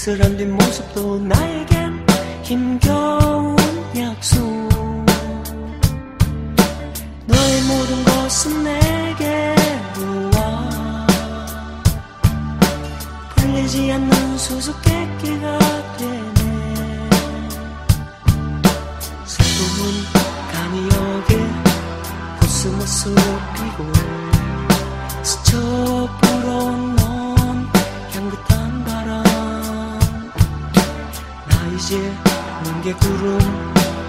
쓸쓸한 뒷모습도 나에겐 힘겨운 약속. 너의 모든 것은 내게로 와 풀리지 않는 수수께끼가 되네. 슬픔은 감히 여기 코스모스 뭉게 구름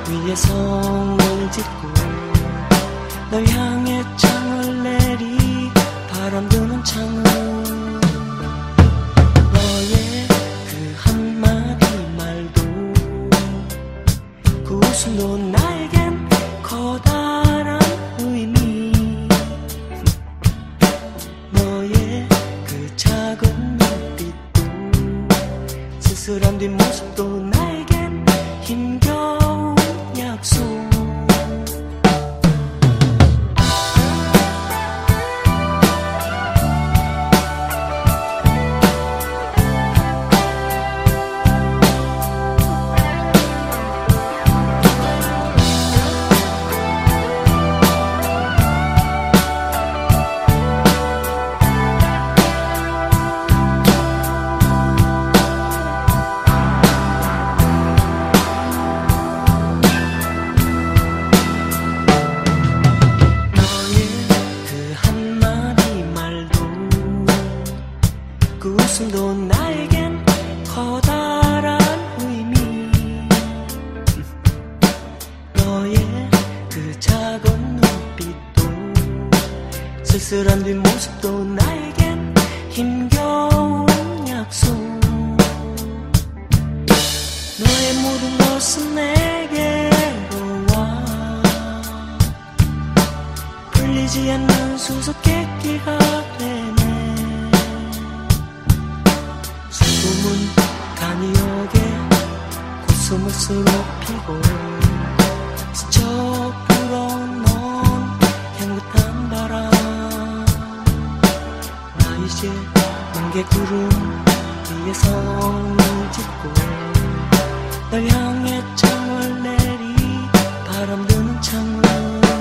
위에 성을 짓고 널 향해 창을 내리 바람 드는 창을 너의 그 한마디 말도 그 웃음도 나에겐 커다란 의미 너의 그 작은 눈빛도 쓸쓸한 뒷모습도 나에겐 힘겨운 약 웃음도 나에겐 커다란 의미 너의 그 작은 눈빛도 쓸쓸한 뒷모습도 나에겐 힘겨운 약속. 너의 모든 것은 내게로 와. 풀리지 않는 수수께끼가 되 햇볕을 높이고 스쳐 불어온 넌 향긋한 바람. 나 이제 뭉게 구름 위에 성을 짓고 널 향해 창을 내리 바람 드는 창문.